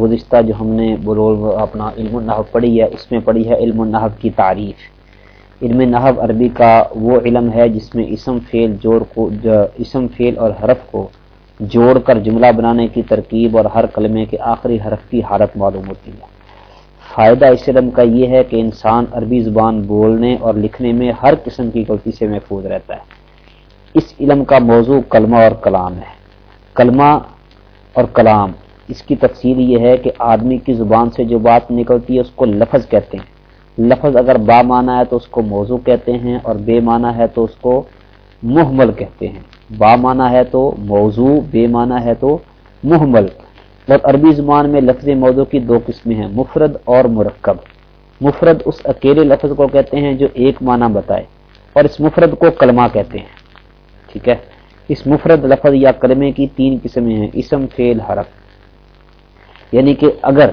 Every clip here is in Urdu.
گزشتہ جو ہم نے برول اپنا علم النحب پڑھی ہے، اس میں پڑھی ہے علم النحب کی تعریف۔ علم نحب عربی کا وہ علم ہے جس میں اسم فیل جوڑ کو اسم فیل اور حرف کو جوڑ کر جملہ بنانے کی ترکیب اور ہر کلمے کے آخری حرف کی حالت معلوم ہوتی ہے۔ فائدہ اس علم کا یہ ہے کہ انسان عربی زبان بولنے اور لکھنے میں ہر قسم کی غلطی سے محفوظ رہتا ہے۔ اس علم کا موضوع کلمہ اور کلام ہے۔ کلمہ اور کلام اس کی تفصیل یہ ہے کہ آدمی کی زبان سے جو بات نکلتی ہے، اس کو لفظ کہتے ہیں۔ لفظ اگر با مانا ہے تو اس کو موضوع کہتے ہیں اور بے مانا ہے تو اس کو محمل کہتے ہیں۔ با مانا ہے تو موضوع، بے مانا ہے تو محمل۔ اور عربی زبان میں لفظ موضوع کی دو قسمیں ہیں، مفرد اور مرکب۔ مفرد اس اکیلے لفظ کو کہتے ہیں جو ایک معنی بتائے، اور اس مفرد کو کلمہ کہتے ہیں۔ ٹھیک ہے؟ اس مفرد لفظ یا کلمے کی تین قسمیں ہیں، اسم فیل حرف۔ یعنی کہ اگر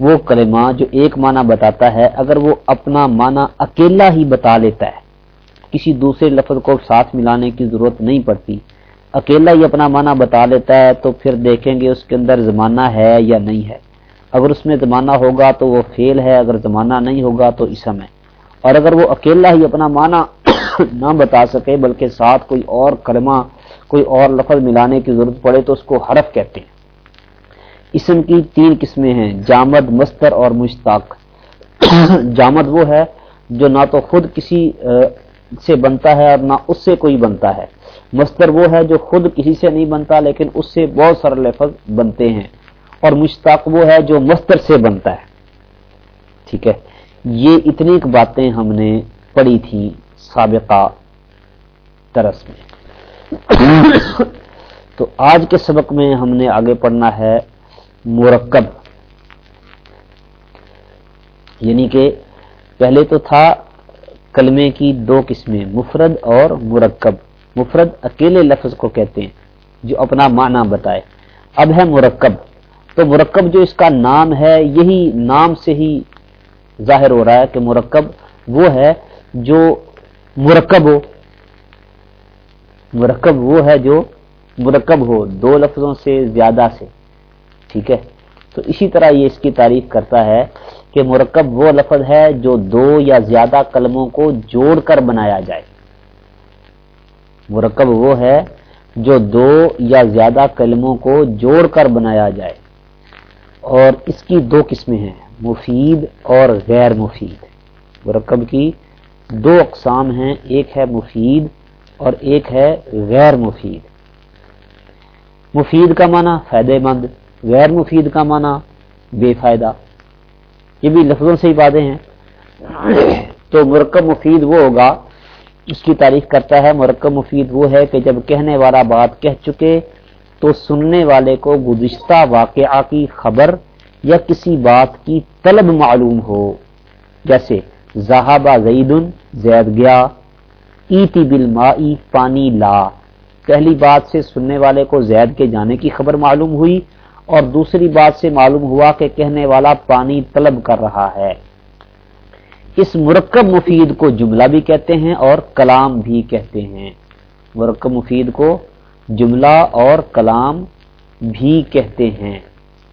وہ کلمہ جو ایک معنی بتاتا ہے، اگر وہ اپنا معنی اکیلا ہی بتا لیتا ہے، کسی دوسرے لفظ کو ساتھ ملانے کی ضرورت نہیں پڑتی، اکیلا ہی اپنا معنی بتا لیتا ہے، تو پھر دیکھیں گے اس کے اندر زمانہ ہے یا نہیں ہے۔ اگر اس میں زمانہ ہوگا تو وہ فیل ہے، اگر زمانہ نہیں ہوگا تو اسم ہے۔ اور اگر وہ اکیلا ہی اپنا معنی نہ بتا سکے، بلکہ ساتھ کوئی اور کلمہ، کوئی اور لفظ ملانے کی ضرورت پڑے، تو اس کو حرف کہتے ہیں۔ اسم کی تین قسمیں ہیں، جامد، مستر اور مشتاق۔ جامد وہ ہے جو نہ تو خود کسی سے بنتا ہے اور نہ اس سے کوئی بنتا ہے۔ مستر وہ ہے جو خود کسی سے نہیں بنتا لیکن اس سے بہت سارے لفظ بنتے ہیں۔ اور مشتاق وہ ہے جو مستر سے بنتا ہے۔ ٹھیک ہے؟ یہ اتنی باتیں ہم نے پڑھی تھی سابقہ درس میں۔ تو آج کے سبق میں ہم نے آگے پڑھنا ہے مرکب۔ یعنی کہ پہلے تو تھا کلمے کی دو قسمیں، مفرد اور مرکب۔ مفرد اکیلے لفظ کو کہتے ہیں، جو اپنا معنی بتائے۔ اب ہے مرکب۔ تو مرکب جو اس کا نام ہے، یہی نام سے ہی ظاہر ہو رہا ہے کہ مرکب وہ ہے جو مرکب ہو۔ مرکب وہ ہے جو مرکب ہو، دو لفظوں سے زیادہ سے۔ ٹھیک ہے؟ تو اسی طرح یہ اس کی تعریف کرتا ہے کہ مرکب وہ لفظ ہے جو دو یا زیادہ کلموں کو جوڑ کر بنایا جائے۔ مرکب وہ ہے جو دو یا زیادہ کلموں کو جوڑ کر بنایا جائے۔ اور اس کی دو قسمیں ہیں، مفید اور غیر مفید۔ مرکب کی دو اقسام ہیں، ایک ہے مفید اور ایک ہے غیر مفید۔ مفید کا معنی فائدہ مند غیر مفید کا معنی بے فائدہ۔ یہ بھی لفظوں سے ہی باتیں ہیں۔ تو مرکب مفید وہ ہوگا، اس کی تعریف کرتا ہے، مرکب مفید وہ ہے کہ جب کہنے والا بات کہہ چکے تو سننے والے کو گزشتہ واقعہ کی خبر یا کسی بات کی طلب معلوم ہو۔ جیسے، زہابہ زید زید گیا، ایتی بل پانی لا۔ پہلی بات سے سننے والے کو زید کے جانے کی خبر معلوم ہوئی۔ اور دوسری بات سے معلوم ہوا کہ کہنے والا پانی طلب کر رہا ہے۔ اس مرکب مفید کو جملہ بھی کہتے ہیں اور کلام بھی کہتے ہیں۔ مرکب مفید کو جملہ اور کلام بھی کہتے ہیں۔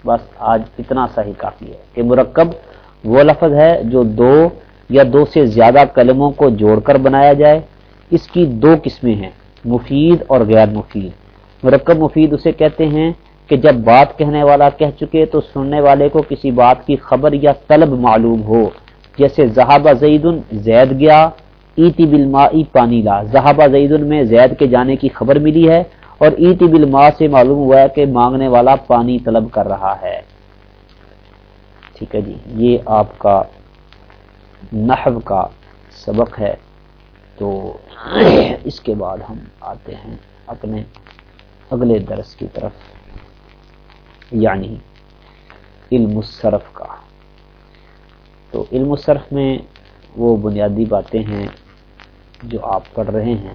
بس آج اتنا سا ہی کافی ہے کہ مرکب وہ لفظ ہے جو دو یا دو سے زیادہ کلموں کو جوڑ کر بنایا جائے۔ اس کی دو قسمیں ہیں، مفید اور غیر مفید۔ مرکب مفید اسے کہتے ہیں کہ جب بات کہنے والا کہہ چکے تو سننے والے کو کسی بات کی خبر یا طلب معلوم ہو۔ جیسے زہابہ زید زید گیا، ایتی بالما پانی لا۔ زہابہ زید میں زید کے جانے کی خبر ملی ہے اور ایتی بالما سے معلوم ہوا ہے کہ مانگنے والا پانی طلب کر رہا ہے۔ ٹھیک ہے جی یہ آپ کا نحو کا سبق ہے۔ تو اس کے بعد ہم آتے ہیں اپنے اگلے درس کی طرف۔ یعنی علم الصرف کا۔ تو علم صرف میں وہ بنیادی باتیں ہیں جو آپ پڑھ رہے ہیں۔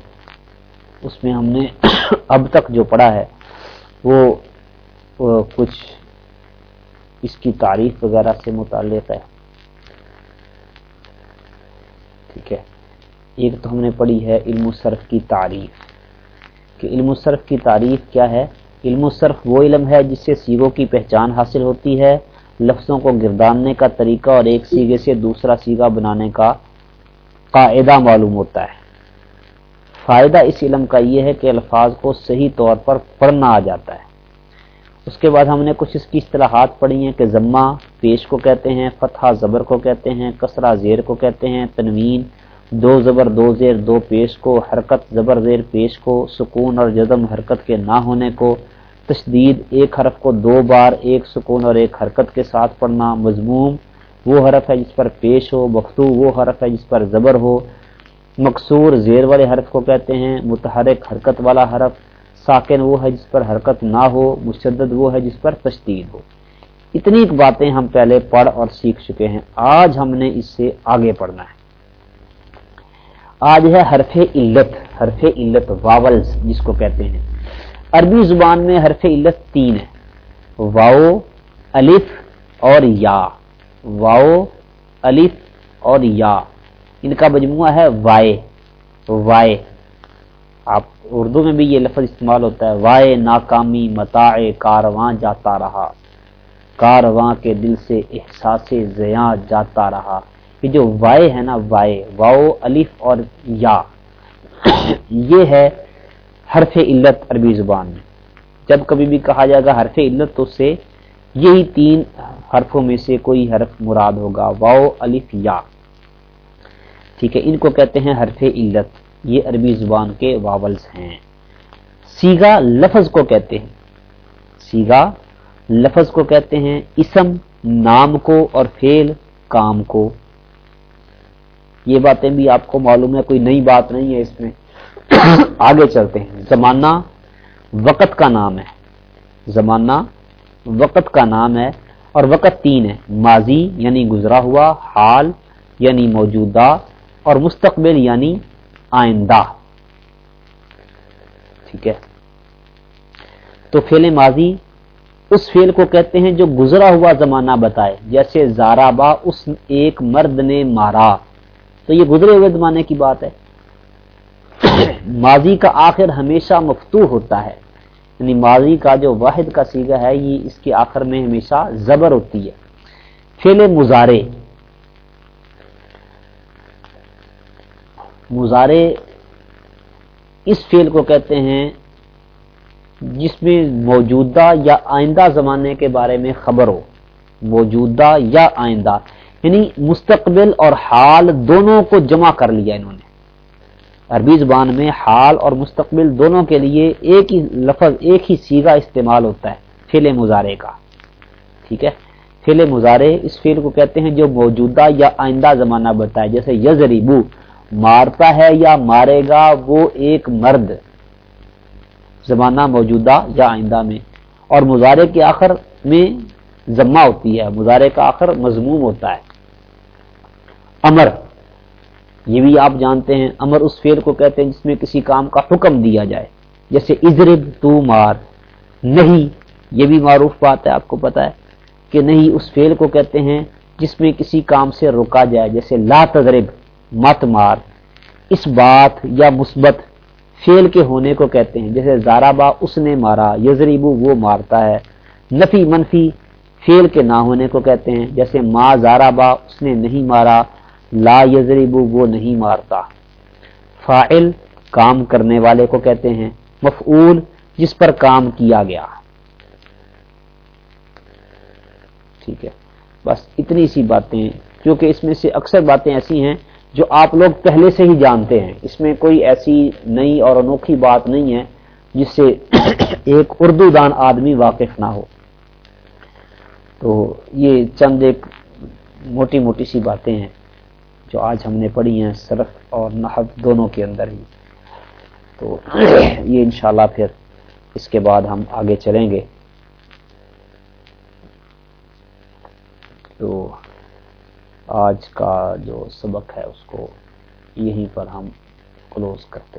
اس میں ہم نے اب تک جو پڑھا ہے، وہ کچھ اس کی تعریف وغیرہ سے متعلق ہے۔ ٹھیک ہے۔ ایک تو ہم نے پڑھی ہے علم صرف کی تعریف کہ علم صرف کی تعریف کیا ہے؟ علم و صرف وہ علم ہے جس سے سیگوں کی پہچان حاصل ہوتی ہے، لفظوں کو گرداننے کا طریقہ اور ایک سیگے سے دوسرا سیگا بنانے کا قاعدہ معلوم ہوتا ہے۔ فائدہ اس علم کا یہ ہے کہ الفاظ کو صحیح طور پر پڑھنا آ جاتا ہے۔ اس کے بعد ہم نے کچھ اس کی اصطلاحات پڑھی ہیں کہ ضمہ پیش کو کہتے ہیں، فتحہ زبر کو کہتے ہیں، کسرہ زیر کو کہتے ہیں، تنوین دو زبر دو زیر دو پیش کو، حرکت زبر زیر پیش کو، سکون اور جزم حرکت کے نہ ہونے کو۔ تشدید، ایک حرف کو دو بار ایک سکون اور ایک حرکت کے ساتھ پڑھنا مضموم۔ وہ حرف ہے جس پر پیش ہو بختو وہ حرف ہے جس پر زبر ہو۔ مقصور زیر والے حرف کو کہتے ہیں، متحرک حرکت والا حرف۔ ساکن وہ ہے جس پر حرکت نہ ہو، مشدد وہ ہے جس پر تشدید ہو۔ اتنی باتیں ہم پہلے پڑھ اور سیکھ چکے ہیں۔ آج ہم نے اس سے آگے پڑھنا ہے۔ آج ہے حرف علت حرف علت واولز، جس کو کہتے ہیں۔ عربی زبان میں حرف علت تین ہے واؤ الف اور یا۔ واؤ الف اور یا۔ ان کا مجموعہ ہے وائے وائے۔ آپ اردو میں بھی یہ لفظ استعمال ہوتا ہے۔ وائے، ناکامی متا کارواں، جاتا رہا۔ کارواں کے دل سے احساس، زیاں، جاتا رہا۔ یہ جو وائے ہے نا وائے واؤ الف اور یا، یہ ہے حرف علت عربی زبان میں۔ جب کبھی بھی کہا جائے گا حرف علت، تو سے یہی تین حرفوں میں سے کوئی حرف مراد ہوگا واؤ الف، یا۔ ٹھیک ہے، ان کو کہتے ہیں حرف علت۔ یہ عربی زبان کے واولز ہیں۔ سیگا لفظ کو کہتے ہیں۔ سیگا لفظ کو کہتے ہیں اسم، نام کو اور فیل کام کو۔ یہ باتیں بھی آپ کو معلوم ہے، کوئی نئی بات نہیں ہے اس میں۔ آگے چلتے ہیں۔ زمانہ وقت کا نام ہے۔ زمانہ وقت کا نام ہے اور وقت تین ہے۔ ماضی یعنی گزرا ہوا، حال یعنی موجودہ اور مستقبل یعنی آئندہ۔ ٹھیک ہے؟ تو فیل ماضی اس فیل کو کہتے ہیں جو گزرا ہوا زمانہ بتائے۔ جیسے زارابا اس ایک مرد نے مارا۔ تو یہ گزرے ہوئے زمانے کی بات ہے۔ ماضی کا آخر ہمیشہ مفتو ہوتا ہے۔ یعنی ماضی کا جو واحد کا سیگا ہے، یہ اس کے آخر میں ہمیشہ زبر ہوتی ہے۔ فیل مزارے مظاہرے اس فیل کو کہتے ہیں جس میں موجودہ یا آئندہ زمانے کے بارے میں خبر ہو۔ موجودہ یا آئندہ۔ یعنی مستقبل اور حال دونوں کو جمع کر لیا انہوں نے۔ عربی زبان میں حال اور مستقبل دونوں کے لیے ایک ہی لفظ، ایک ہی سیگا استعمال ہوتا ہے فیل مظاہرے کا۔ ٹھیک ہے؟ فیل مظاہرے اس فیل کو کہتے ہیں جو موجودہ یا آئندہ زمانہ بتائے، جیسے یزریبو، مارتا ہے یا مارے گا وہ ایک مرد۔ زمانہ موجودہ یا آئندہ میں۔ اور مظاہرے کے آخر میں ضمہ ہوتی ہے مظاہرے کا آخر مضموم ہوتا ہے۔ امر۔ یہ بھی آپ جانتے ہیں، امر اس فیل کو کہتے ہیں جس میں کسی کام کا حکم دیا جائے۔ جیسے ازرب تو مار۔ نہیں، یہ بھی معروف بات ہے، آپ کو پتا ہے کہ نہیں، اس فیل کو کہتے ہیں جس میں کسی کام سے روکا جائے، جیسے لا تضرب، مت مار۔ اس بات یا مثبت فیل کے ہونے کو کہتے ہیں، جیسے زارابا اس نے مارا یزریبو وہ مارتا ہے۔ نفی منفی فیل کے نہ ہونے کو کہتے ہیں، جیسے ما زارابا اس نے نہیں مارا۔ لا یزریبو وہ نہیں مارتا۔ فائل کام کرنے والے کو کہتے ہیں، مفعول جس پر کام کیا گیا۔ ٹھیک ہے۔ بس اتنی سی باتیں، کیونکہ اس میں سے اکثر باتیں ایسی ہیں جو آپ لوگ پہلے سے ہی جانتے ہیں۔ اس میں کوئی ایسی نئی اور انوکھی بات نہیں ہے جس سے ایک اردو دان آدمی واقف نہ ہو۔ تو یہ چند ایک موٹی موٹی سی باتیں ہیں۔ جو آج ہم نے پڑھی ہیں صرف اور نحب دونوں کے اندر ہی۔ تو یہ انشاءاللہ پھر اس کے بعد ہم آگے چلیں گے۔ تو آج کا جو سبق ہے اس کو یہیں پر ہم کلوز کرتے